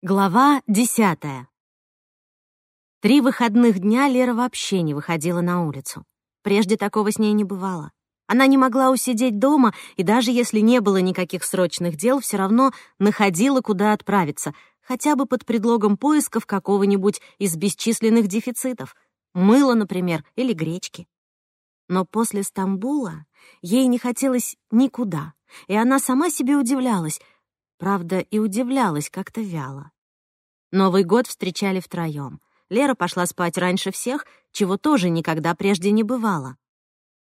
Глава десятая. Три выходных дня Лера вообще не выходила на улицу. Прежде такого с ней не бывало. Она не могла усидеть дома, и даже если не было никаких срочных дел, все равно находила, куда отправиться, хотя бы под предлогом поисков какого-нибудь из бесчисленных дефицитов. Мыла, например, или гречки. Но после Стамбула ей не хотелось никуда, и она сама себе удивлялась — Правда, и удивлялась как-то вяло. Новый год встречали втроём. Лера пошла спать раньше всех, чего тоже никогда прежде не бывало.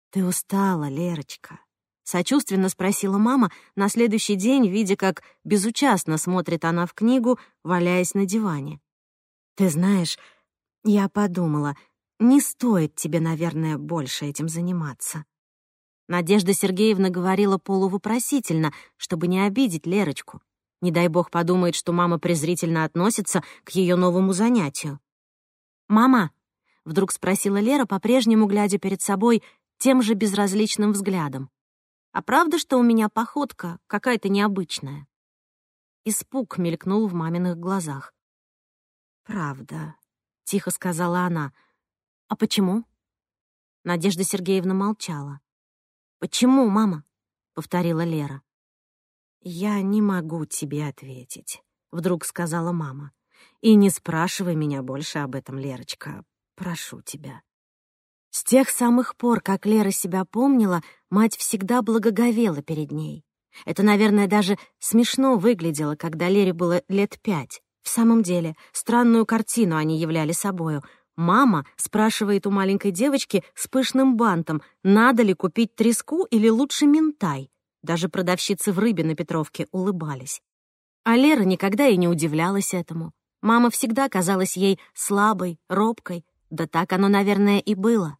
«Ты устала, Лерочка?» — сочувственно спросила мама на следующий день, видя, как безучастно смотрит она в книгу, валяясь на диване. «Ты знаешь, я подумала, не стоит тебе, наверное, больше этим заниматься». Надежда Сергеевна говорила полувопросительно, чтобы не обидеть Лерочку. Не дай бог подумает, что мама презрительно относится к ее новому занятию. «Мама», — вдруг спросила Лера, по-прежнему глядя перед собой тем же безразличным взглядом, «а правда, что у меня походка какая-то необычная?» Испуг мелькнул в маминых глазах. «Правда», — тихо сказала она. «А почему?» Надежда Сергеевна молчала. «Почему, мама?» — повторила Лера. «Я не могу тебе ответить», — вдруг сказала мама. «И не спрашивай меня больше об этом, Лерочка. Прошу тебя». С тех самых пор, как Лера себя помнила, мать всегда благоговела перед ней. Это, наверное, даже смешно выглядело, когда Лере было лет пять. В самом деле, странную картину они являли собою. Мама спрашивает у маленькой девочки с пышным бантом, надо ли купить треску или лучше ментай. Даже продавщицы в рыбе на Петровке улыбались. А Лера никогда и не удивлялась этому. Мама всегда казалась ей слабой, робкой, да так оно, наверное, и было.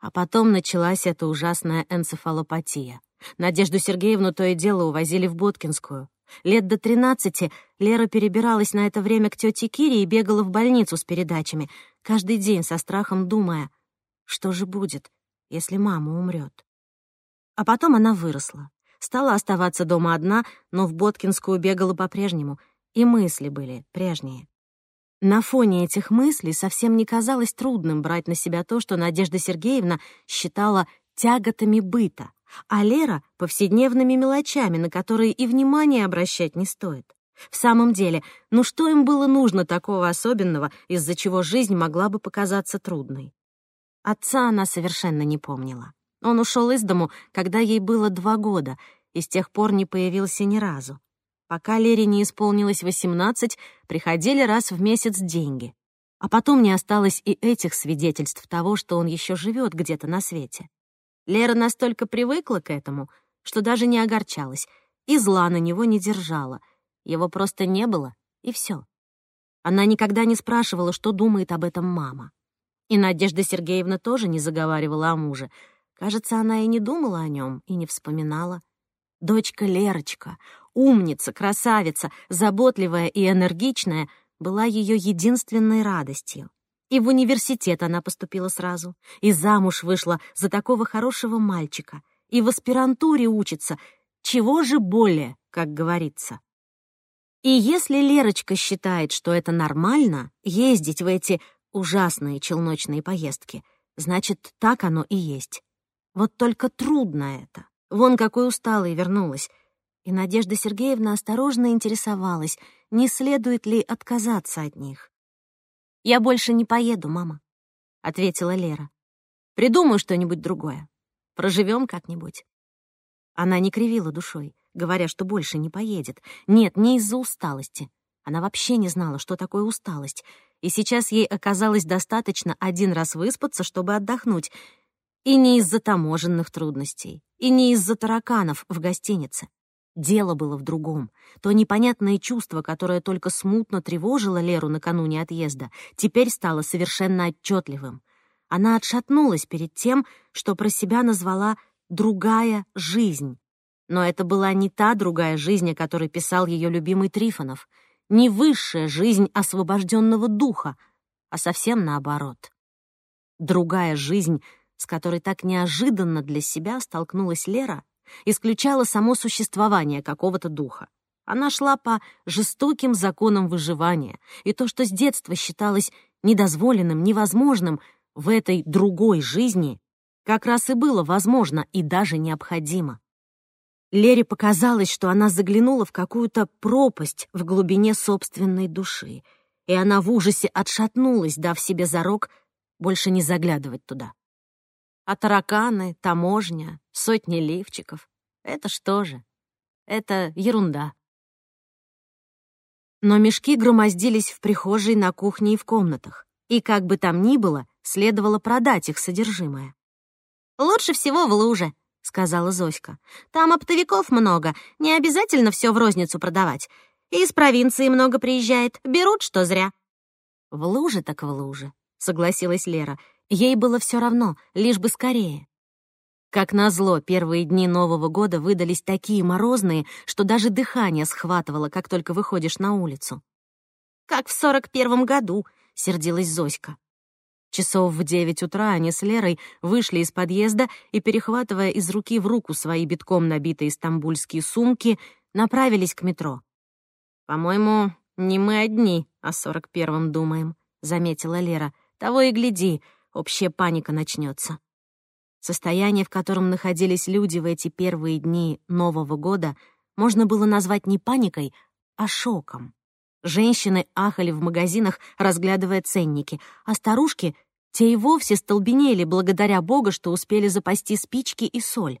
А потом началась эта ужасная энцефалопатия. Надежду Сергеевну то и дело увозили в Боткинскую. Лет до тринадцати Лера перебиралась на это время к тете Кире и бегала в больницу с передачами, каждый день со страхом думая, что же будет, если мама умрет. А потом она выросла. Стала оставаться дома одна, но в Боткинскую бегала по-прежнему, и мысли были прежние. На фоне этих мыслей совсем не казалось трудным брать на себя то, что Надежда Сергеевна считала тяготами быта, а Лера — повседневными мелочами, на которые и внимания обращать не стоит. В самом деле, ну что им было нужно такого особенного, из-за чего жизнь могла бы показаться трудной? Отца она совершенно не помнила. Он ушел из дому, когда ей было два года, и с тех пор не появился ни разу. Пока Лере не исполнилось восемнадцать, приходили раз в месяц деньги. А потом не осталось и этих свидетельств того, что он еще живет где-то на свете. Лера настолько привыкла к этому, что даже не огорчалась, и зла на него не держала. Его просто не было, и все. Она никогда не спрашивала, что думает об этом мама. И Надежда Сергеевна тоже не заговаривала о муже — Кажется, она и не думала о нем, и не вспоминала. Дочка Лерочка, умница, красавица, заботливая и энергичная, была ее единственной радостью. И в университет она поступила сразу, и замуж вышла за такого хорошего мальчика, и в аспирантуре учится. Чего же более, как говорится. И если Лерочка считает, что это нормально, ездить в эти ужасные челночные поездки, значит, так оно и есть. Вот только трудно это. Вон какой усталой вернулась. И Надежда Сергеевна осторожно интересовалась, не следует ли отказаться от них. «Я больше не поеду, мама», — ответила Лера. «Придумаю что-нибудь другое. Проживем как-нибудь». Она не кривила душой, говоря, что больше не поедет. Нет, не из-за усталости. Она вообще не знала, что такое усталость. И сейчас ей оказалось достаточно один раз выспаться, чтобы отдохнуть — и не из-за таможенных трудностей, и не из-за тараканов в гостинице. Дело было в другом. То непонятное чувство, которое только смутно тревожило Леру накануне отъезда, теперь стало совершенно отчетливым. Она отшатнулась перед тем, что про себя назвала «другая жизнь». Но это была не та другая жизнь, о которой писал ее любимый Трифонов, не высшая жизнь освобожденного духа, а совсем наоборот. Другая жизнь — с которой так неожиданно для себя столкнулась Лера, исключала само существование какого-то духа. Она шла по жестоким законам выживания, и то, что с детства считалось недозволенным, невозможным, в этой другой жизни как раз и было возможно и даже необходимо. Лере показалось, что она заглянула в какую-то пропасть в глубине собственной души, и она в ужасе отшатнулась, дав себе зарок больше не заглядывать туда. А тараканы, таможня, сотни лифчиков — это что же? Это ерунда. Но мешки громоздились в прихожей, на кухне и в комнатах, и как бы там ни было, следовало продать их содержимое. «Лучше всего в луже», — сказала Зоська. «Там оптовиков много, не обязательно все в розницу продавать. И из провинции много приезжает, берут, что зря». «В луже так в луже», — согласилась Лера. Ей было все равно, лишь бы скорее. Как назло, первые дни Нового года выдались такие морозные, что даже дыхание схватывало, как только выходишь на улицу. «Как в сорок первом году», — сердилась Зоська. Часов в девять утра они с Лерой вышли из подъезда и, перехватывая из руки в руку свои битком набитые стамбульские сумки, направились к метро. «По-моему, не мы одни о сорок первом думаем», — заметила Лера. «Того и гляди, общая паника начнется. Состояние, в котором находились люди в эти первые дни Нового года, можно было назвать не паникой, а шоком. Женщины ахали в магазинах, разглядывая ценники, а старушки, те и вовсе столбенели благодаря Богу, что успели запасти спички и соль.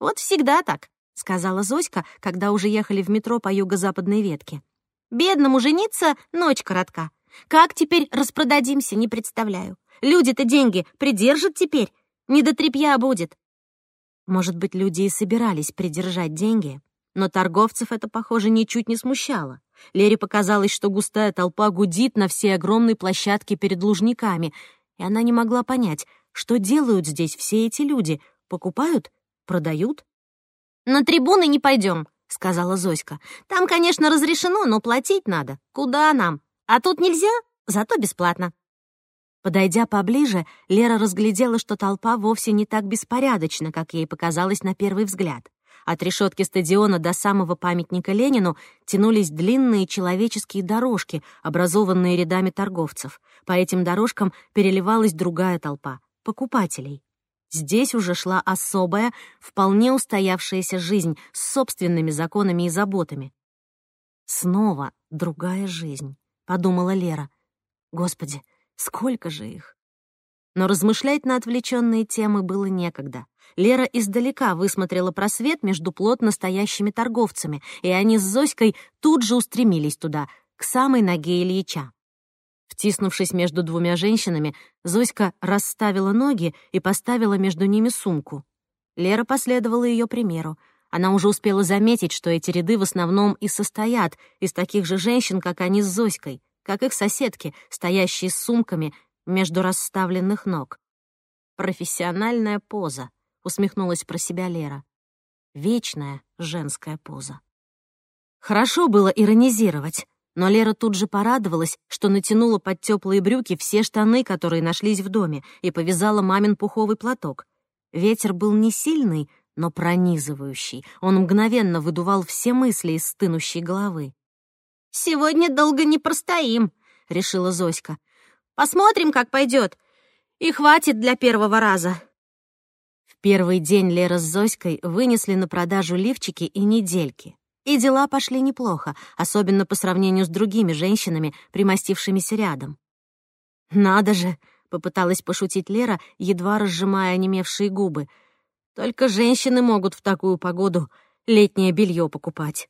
«Вот всегда так», — сказала Зоська, когда уже ехали в метро по юго-западной ветке. «Бедному жениться ночь коротка. Как теперь распродадимся, не представляю. Люди-то деньги придержат теперь, не до тряпья будет. Может быть, люди и собирались придержать деньги, но торговцев это, похоже, ничуть не смущало. Лере показалось, что густая толпа гудит на всей огромной площадке перед лужниками, и она не могла понять, что делают здесь все эти люди. Покупают? Продают? «На трибуны не пойдем», — сказала Зоська. «Там, конечно, разрешено, но платить надо. Куда нам? А тут нельзя, зато бесплатно». Подойдя поближе, Лера разглядела, что толпа вовсе не так беспорядочна, как ей показалось на первый взгляд. От решетки стадиона до самого памятника Ленину тянулись длинные человеческие дорожки, образованные рядами торговцев. По этим дорожкам переливалась другая толпа — покупателей. Здесь уже шла особая, вполне устоявшаяся жизнь с собственными законами и заботами. «Снова другая жизнь», — подумала Лера. «Господи, Сколько же их? Но размышлять на отвлеченные темы было некогда. Лера издалека высмотрела просвет между плотно стоящими торговцами, и они с Зоськой тут же устремились туда, к самой ноге Ильича. Втиснувшись между двумя женщинами, Зоська расставила ноги и поставила между ними сумку. Лера последовала ее примеру. Она уже успела заметить, что эти ряды в основном и состоят из таких же женщин, как они с Зоськой как их соседки, стоящие с сумками между расставленных ног. «Профессиональная поза», — усмехнулась про себя Лера. «Вечная женская поза». Хорошо было иронизировать, но Лера тут же порадовалась, что натянула под теплые брюки все штаны, которые нашлись в доме, и повязала мамин пуховый платок. Ветер был не сильный, но пронизывающий. Он мгновенно выдувал все мысли из стынущей головы. «Сегодня долго не простоим», — решила Зоська. «Посмотрим, как пойдет. И хватит для первого раза». В первый день Лера с Зоськой вынесли на продажу лифчики и недельки. И дела пошли неплохо, особенно по сравнению с другими женщинами, примостившимися рядом. «Надо же!» — попыталась пошутить Лера, едва разжимая онемевшие губы. «Только женщины могут в такую погоду летнее белье покупать».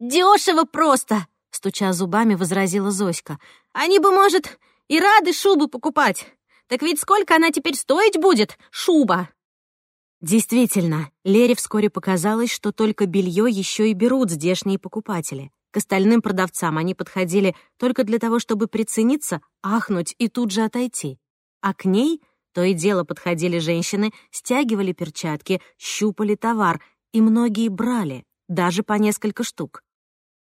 «Дешево просто!» Стуча зубами, возразила Зоська. «Они бы, может, и рады шубы покупать. Так ведь сколько она теперь стоить будет, шуба?» Действительно, Лере вскоре показалось, что только белье еще и берут здешние покупатели. К остальным продавцам они подходили только для того, чтобы прицениться, ахнуть и тут же отойти. А к ней то и дело подходили женщины, стягивали перчатки, щупали товар, и многие брали, даже по несколько штук.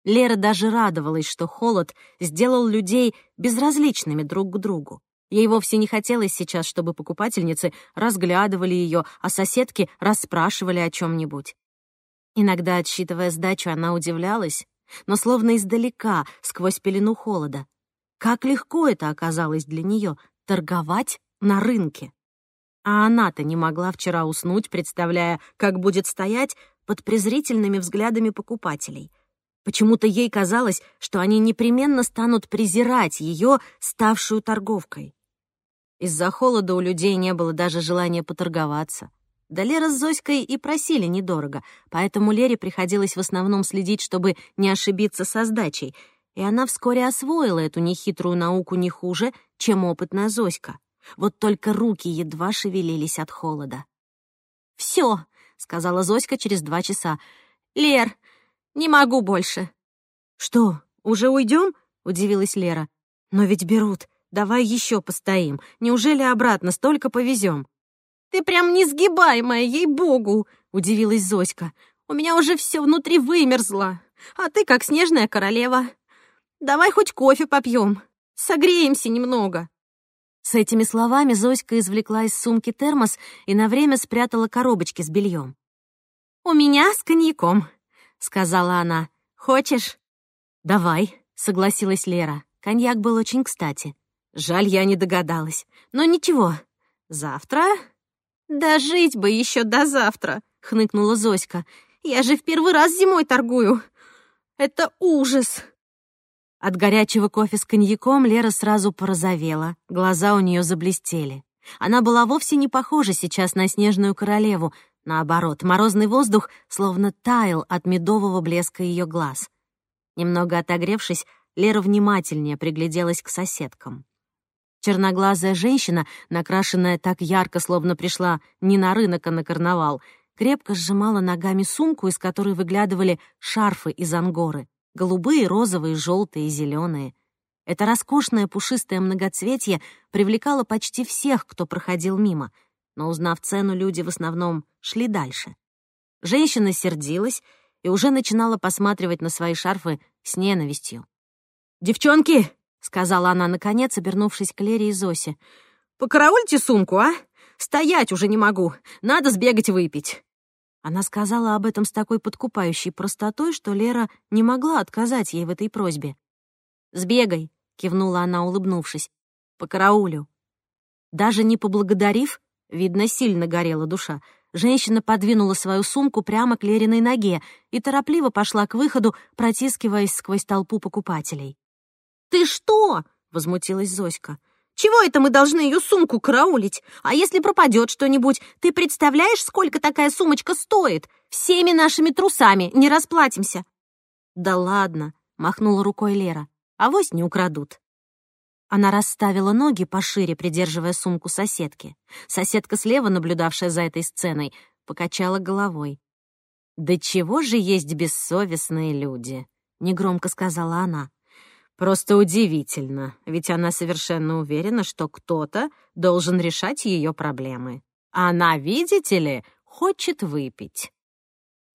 Лера даже радовалась, что холод сделал людей безразличными друг к другу. Ей вовсе не хотелось сейчас, чтобы покупательницы разглядывали ее, а соседки расспрашивали о чем-нибудь. Иногда, отсчитывая сдачу, она удивлялась, но словно издалека, сквозь пелену холода. Как легко это оказалось для нее — торговать на рынке. А она-то не могла вчера уснуть, представляя, как будет стоять под презрительными взглядами покупателей. Почему-то ей казалось, что они непременно станут презирать ее, ставшую торговкой. Из-за холода у людей не было даже желания поторговаться. Да Лера с Зоськой и просили недорого, поэтому Лере приходилось в основном следить, чтобы не ошибиться со сдачей, и она вскоре освоила эту нехитрую науку не хуже, чем опытная Зоська. Вот только руки едва шевелились от холода. «Всё», — сказала Зоська через два часа. «Лер, не могу больше». «Что, уже уйдем? удивилась Лера. «Но ведь берут. Давай еще постоим. Неужели обратно столько повезем? «Ты прям несгибаемая, ей-богу!» — удивилась Зоська. «У меня уже все внутри вымерзло, а ты как снежная королева. Давай хоть кофе попьем, согреемся немного». С этими словами Зоська извлекла из сумки термос и на время спрятала коробочки с бельем. «У меня с коньяком», — сказала она. «Хочешь?» «Давай», — согласилась Лера. Коньяк был очень кстати. Жаль, я не догадалась. Но ничего, завтра... «Да жить бы еще до завтра», — хныкнула Зоська. «Я же в первый раз зимой торгую. Это ужас». От горячего кофе с коньяком Лера сразу порозовела, глаза у нее заблестели. Она была вовсе не похожа сейчас на снежную королеву. Наоборот, морозный воздух словно таял от медового блеска ее глаз. Немного отогревшись, Лера внимательнее пригляделась к соседкам. Черноглазая женщина, накрашенная так ярко, словно пришла не на рынок, а на карнавал, крепко сжимала ногами сумку, из которой выглядывали шарфы из ангоры. Голубые, розовые, желтые зеленые. Это роскошное пушистое многоцветье привлекало почти всех, кто проходил мимо, но, узнав цену, люди в основном шли дальше. Женщина сердилась и уже начинала посматривать на свои шарфы с ненавистью. «Девчонки, — сказала она, наконец, обернувшись к Лере и Зосе. «Покараульте сумку, а? Стоять уже не могу. Надо сбегать выпить». Она сказала об этом с такой подкупающей простотой, что Лера не могла отказать ей в этой просьбе. «Сбегай», — кивнула она, улыбнувшись, — «по караулю». Даже не поблагодарив, видно, сильно горела душа, женщина подвинула свою сумку прямо к Лериной ноге и торопливо пошла к выходу, протискиваясь сквозь толпу покупателей. «Ты что?» — возмутилась Зоська. «Чего это мы должны ее сумку караулить? А если пропадет что-нибудь, ты представляешь, сколько такая сумочка стоит? Всеми нашими трусами не расплатимся». «Да ладно», — махнула рукой Лера. «Авось не украдут». Она расставила ноги пошире, придерживая сумку соседки. Соседка слева, наблюдавшая за этой сценой, покачала головой. «Да чего же есть бессовестные люди?» — негромко сказала она. Просто удивительно, ведь она совершенно уверена, что кто-то должен решать ее проблемы. А она, видите ли, хочет выпить.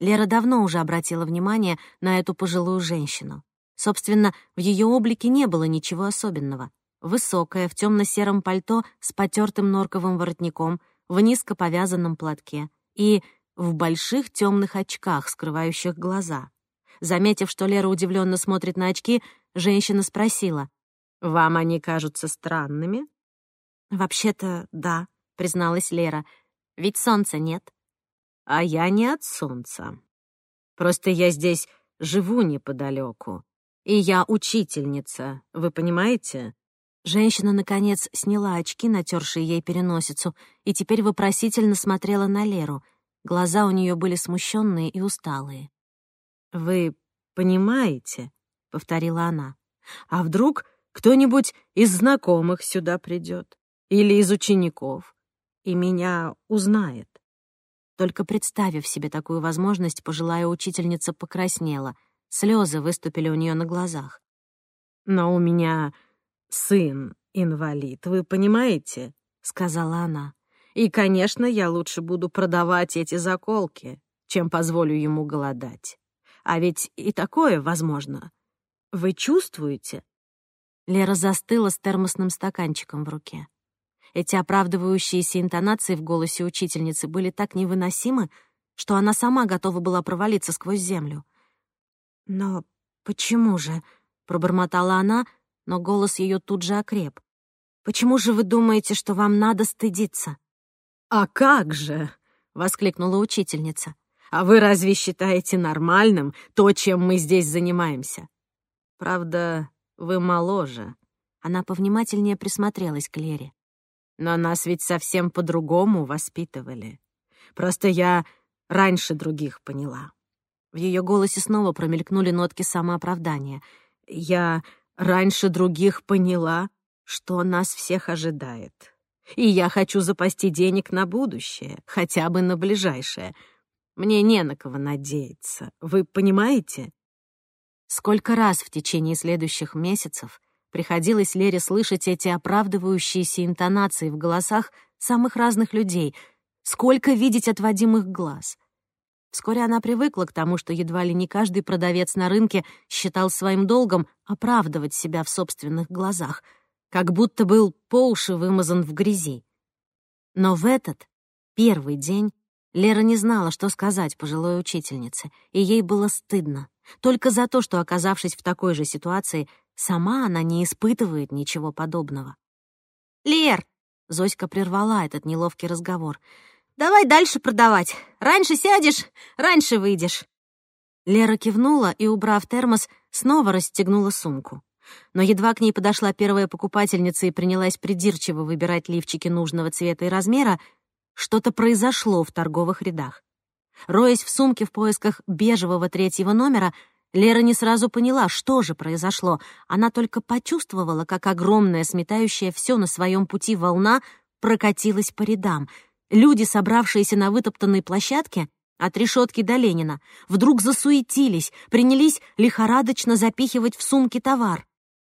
Лера давно уже обратила внимание на эту пожилую женщину. Собственно, в ее облике не было ничего особенного. Высокая, в темно-сером пальто с потертым норковым воротником, в низко повязанном платке и в больших темных очках, скрывающих глаза. Заметив, что Лера удивленно смотрит на очки, женщина спросила. «Вам они кажутся странными?» «Вообще-то, да», — призналась Лера. «Ведь солнца нет». «А я не от солнца. Просто я здесь живу неподалеку. И я учительница, вы понимаете?» Женщина, наконец, сняла очки, натершие ей переносицу, и теперь вопросительно смотрела на Леру. Глаза у нее были смущенные и усталые. «Вы понимаете?» — повторила она. «А вдруг кто-нибудь из знакомых сюда придет? Или из учеников? И меня узнает?» Только представив себе такую возможность, пожилая учительница покраснела. Слезы выступили у нее на глазах. «Но у меня сын инвалид, вы понимаете?» — сказала она. «И, конечно, я лучше буду продавать эти заколки, чем позволю ему голодать. А ведь и такое возможно. Вы чувствуете?» Лера застыла с термосным стаканчиком в руке. Эти оправдывающиеся интонации в голосе учительницы были так невыносимы, что она сама готова была провалиться сквозь землю. «Но почему же?» — пробормотала она, но голос ее тут же окреп. «Почему же вы думаете, что вам надо стыдиться?» «А как же!» — воскликнула учительница. «А вы разве считаете нормальным то, чем мы здесь занимаемся? Правда, вы моложе». Она повнимательнее присмотрелась к Лере. «Но нас ведь совсем по-другому воспитывали. Просто я раньше других поняла». В ее голосе снова промелькнули нотки самооправдания. «Я раньше других поняла, что нас всех ожидает. И я хочу запасти денег на будущее, хотя бы на ближайшее. Мне не на кого надеяться. Вы понимаете?» Сколько раз в течение следующих месяцев приходилось Лере слышать эти оправдывающиеся интонации в голосах самых разных людей, сколько видеть отводимых глаз. Вскоре она привыкла к тому, что едва ли не каждый продавец на рынке считал своим долгом оправдывать себя в собственных глазах, как будто был по уши вымазан в грязи. Но в этот первый день Лера не знала, что сказать пожилой учительнице, и ей было стыдно. Только за то, что, оказавшись в такой же ситуации, сама она не испытывает ничего подобного. «Лер!» — Зоська прервала этот неловкий разговор — Давай дальше продавать. Раньше сядешь, раньше выйдешь». Лера кивнула и, убрав термос, снова расстегнула сумку. Но едва к ней подошла первая покупательница и принялась придирчиво выбирать лифчики нужного цвета и размера, что-то произошло в торговых рядах. Роясь в сумке в поисках бежевого третьего номера, Лера не сразу поняла, что же произошло. Она только почувствовала, как огромная, сметающая все на своем пути волна прокатилась по рядам — Люди, собравшиеся на вытоптанной площадке, от решетки до Ленина, вдруг засуетились, принялись лихорадочно запихивать в сумки товар.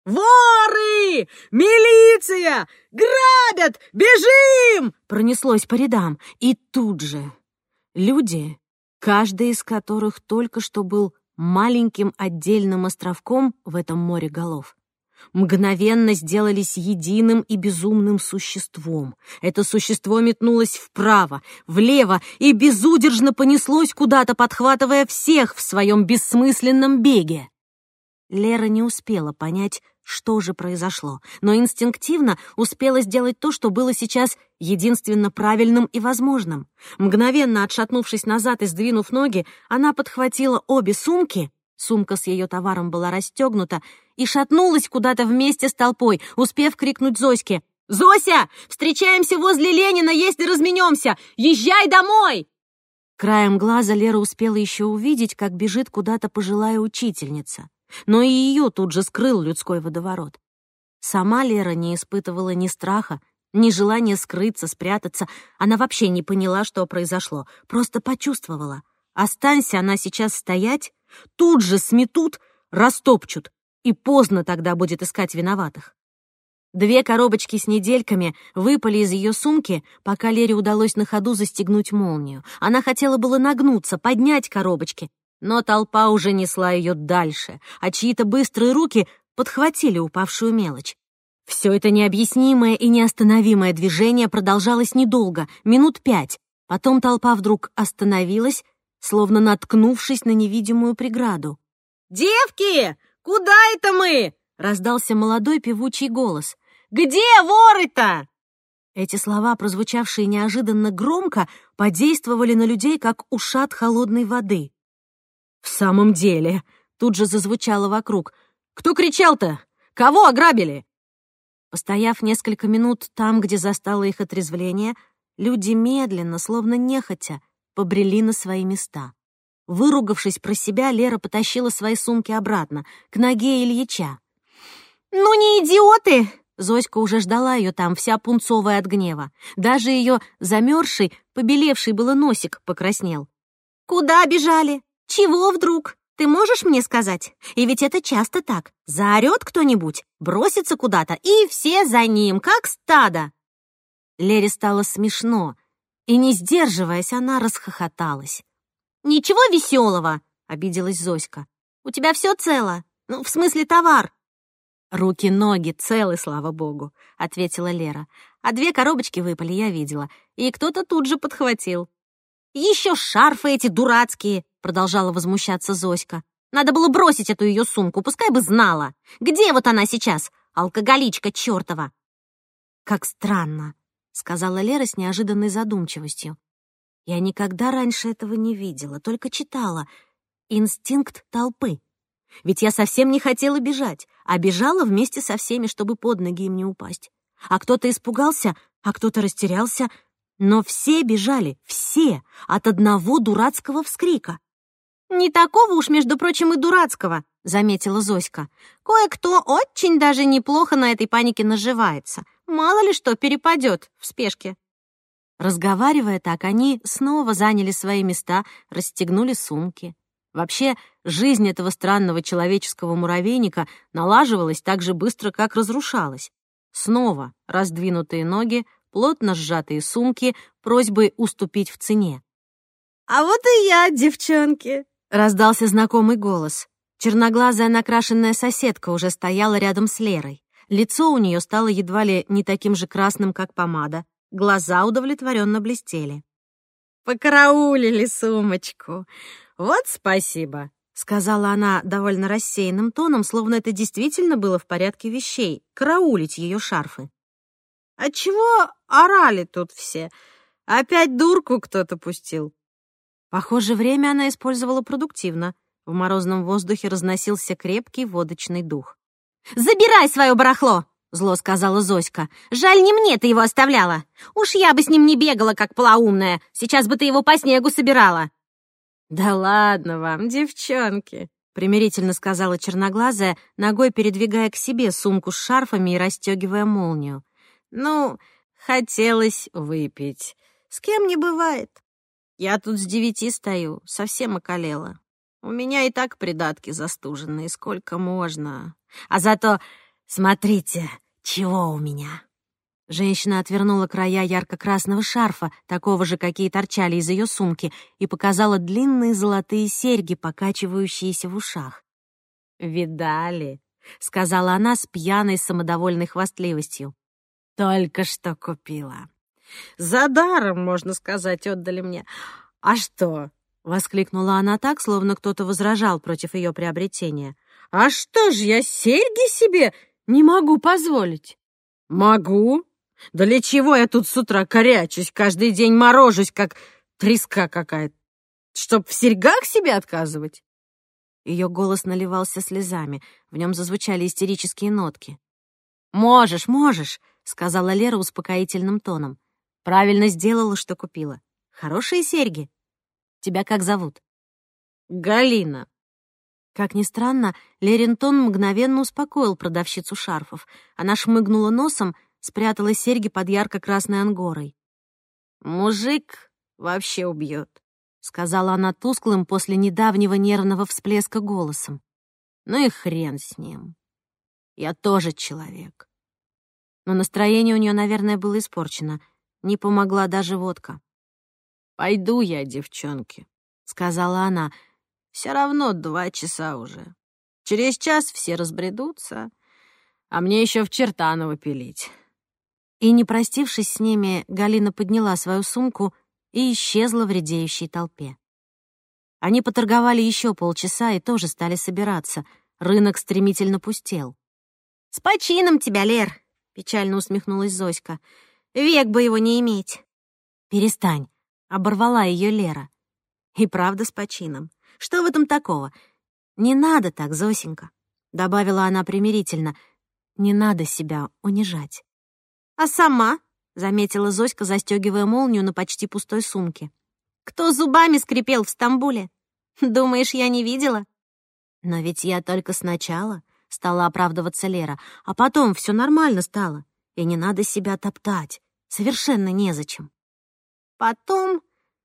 «Воры! Милиция! Грабят! Бежим!» Пронеслось по рядам. И тут же люди, каждый из которых только что был маленьким отдельным островком в этом море голов, мгновенно сделались единым и безумным существом. Это существо метнулось вправо, влево и безудержно понеслось куда-то, подхватывая всех в своем бессмысленном беге. Лера не успела понять, что же произошло, но инстинктивно успела сделать то, что было сейчас единственно правильным и возможным. Мгновенно отшатнувшись назад и сдвинув ноги, она подхватила обе сумки Сумка с ее товаром была расстегнута и шатнулась куда-то вместе с толпой, успев крикнуть Зоське. «Зося! Встречаемся возле Ленина, если разменемся! Езжай домой!» Краем глаза Лера успела еще увидеть, как бежит куда-то пожилая учительница. Но и ее тут же скрыл людской водоворот. Сама Лера не испытывала ни страха, ни желания скрыться, спрятаться. Она вообще не поняла, что произошло, просто почувствовала. Останься она сейчас стоять, Тут же сметут, растопчут, и поздно тогда будет искать виноватых. Две коробочки с недельками выпали из ее сумки, пока Лере удалось на ходу застегнуть молнию. Она хотела было нагнуться, поднять коробочки, но толпа уже несла ее дальше, а чьи-то быстрые руки подхватили упавшую мелочь. Все это необъяснимое и неостановимое движение продолжалось недолго, минут пять. Потом толпа вдруг остановилась, словно наткнувшись на невидимую преграду. «Девки, куда это мы?» — раздался молодой певучий голос. «Где воры-то?» Эти слова, прозвучавшие неожиданно громко, подействовали на людей, как ушат холодной воды. «В самом деле», — тут же зазвучало вокруг, «кто кричал-то? Кого ограбили?» Постояв несколько минут там, где застало их отрезвление, люди медленно, словно нехотя, побрели на свои места. Выругавшись про себя, Лера потащила свои сумки обратно, к ноге Ильича. «Ну не идиоты!» Зоська уже ждала ее там, вся пунцовая от гнева. Даже ее замерзший, побелевший было носик покраснел. «Куда бежали? Чего вдруг? Ты можешь мне сказать? И ведь это часто так. Заорет кто-нибудь, бросится куда-то, и все за ним, как стадо!» Лере стало смешно, и, не сдерживаясь, она расхохоталась. «Ничего веселого!» — обиделась Зоська. «У тебя все цело? Ну, в смысле товар?» «Руки-ноги целы, слава богу», — ответила Лера. «А две коробочки выпали, я видела. И кто-то тут же подхватил». Еще шарфы эти дурацкие!» — продолжала возмущаться Зоська. «Надо было бросить эту ее сумку, пускай бы знала. Где вот она сейчас, алкоголичка чертова?» «Как странно», — сказала Лера с неожиданной задумчивостью. «Я никогда раньше этого не видела, только читала. Инстинкт толпы. Ведь я совсем не хотела бежать, а бежала вместе со всеми, чтобы под ноги им не упасть. А кто-то испугался, а кто-то растерялся, но все бежали, все, от одного дурацкого вскрика. «Не такого уж, между прочим, и дурацкого», — заметила Зоська. «Кое-кто очень даже неплохо на этой панике наживается. Мало ли что перепадет в спешке». Разговаривая так, они снова заняли свои места, расстегнули сумки. Вообще, жизнь этого странного человеческого муравейника налаживалась так же быстро, как разрушалась. Снова раздвинутые ноги, плотно сжатые сумки, просьбы уступить в цене. «А вот и я, девчонки!» — раздался знакомый голос. Черноглазая накрашенная соседка уже стояла рядом с Лерой. Лицо у нее стало едва ли не таким же красным, как помада. Глаза удовлетворенно блестели. «Покараулили сумочку. Вот спасибо», — сказала она довольно рассеянным тоном, словно это действительно было в порядке вещей — караулить ее шарфы. «А чего орали тут все? Опять дурку кто-то пустил?» Похоже, время она использовала продуктивно. В морозном воздухе разносился крепкий водочный дух. «Забирай свое барахло!» — зло сказала Зоська. «Жаль, не мне ты его оставляла. Уж я бы с ним не бегала, как полоумная. Сейчас бы ты его по снегу собирала». «Да ладно вам, девчонки!» — примирительно сказала черноглазая, ногой передвигая к себе сумку с шарфами и расстегивая молнию. «Ну, хотелось выпить. С кем не бывает. Я тут с девяти стою, совсем околела. У меня и так придатки застуженные, сколько можно. А зато, смотрите, чего у меня!» Женщина отвернула края ярко-красного шарфа, такого же, какие торчали из ее сумки, и показала длинные золотые серьги, покачивающиеся в ушах. «Видали?» — сказала она с пьяной самодовольной хвастливостью. «Только что купила. За даром, можно сказать, отдали мне. А что?» — воскликнула она так, словно кто-то возражал против ее приобретения. «А что ж, я серьги себе не могу позволить?» «Могу», да для чего я тут с утра корячусь, каждый день морожусь, как треска какая-то? Чтоб в серьгах себе отказывать?» Ее голос наливался слезами, в нем зазвучали истерические нотки. «Можешь, можешь», — сказала Лера успокоительным тоном. «Правильно сделала, что купила. Хорошие серьги. Тебя как зовут?» «Галина». Как ни странно, Лерин тон мгновенно успокоил продавщицу шарфов. Она шмыгнула носом, спрятала серьги под ярко-красной ангорой. «Мужик вообще убьет», — сказала она тусклым после недавнего нервного всплеска голосом. «Ну и хрен с ним. Я тоже человек». Но настроение у нее, наверное, было испорчено. Не помогла даже водка. «Пойду я, девчонки», — сказала она. «Все равно два часа уже. Через час все разбредутся, а мне еще в Чертаново пилить. И, не простившись с ними, Галина подняла свою сумку и исчезла в редеющей толпе. Они поторговали еще полчаса и тоже стали собираться. Рынок стремительно пустел. «С почином тебя, Лер!» — печально усмехнулась Зоська. «Век бы его не иметь!» «Перестань!» — оборвала ее Лера. «И правда с почином. Что в этом такого? Не надо так, Зосенька!» — добавила она примирительно. «Не надо себя унижать». «А сама?» — заметила Зоська, застегивая молнию на почти пустой сумке. «Кто зубами скрипел в Стамбуле? Думаешь, я не видела?» «Но ведь я только сначала», — стала оправдываться Лера, «а потом все нормально стало, и не надо себя топтать. Совершенно незачем». «Потом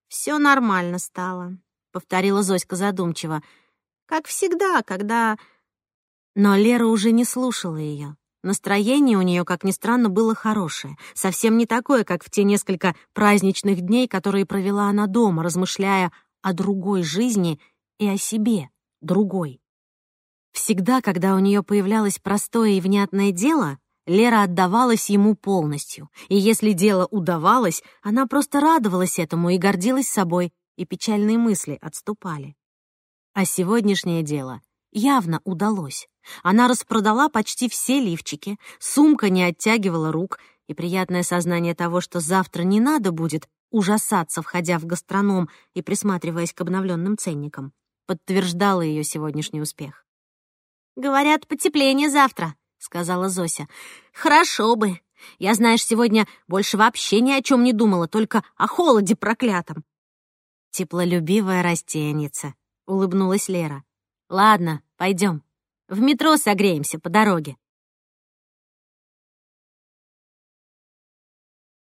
все нормально стало», — повторила Зоська задумчиво. «Как всегда, когда...» Но Лера уже не слушала ее. Настроение у нее, как ни странно, было хорошее, совсем не такое, как в те несколько праздничных дней, которые провела она дома, размышляя о другой жизни и о себе, другой. Всегда, когда у нее появлялось простое и внятное дело, Лера отдавалась ему полностью, и если дело удавалось, она просто радовалась этому и гордилась собой, и печальные мысли отступали. А сегодняшнее дело явно удалось. Она распродала почти все лифчики, сумка не оттягивала рук, и приятное сознание того, что завтра не надо будет ужасаться, входя в гастроном и присматриваясь к обновленным ценникам, подтверждало ее сегодняшний успех. «Говорят, потепление завтра», — сказала Зося. «Хорошо бы. Я, знаешь, сегодня больше вообще ни о чем не думала, только о холоде проклятом». «Теплолюбивая растеница», — улыбнулась Лера. «Ладно, пойдем. В метро согреемся по дороге».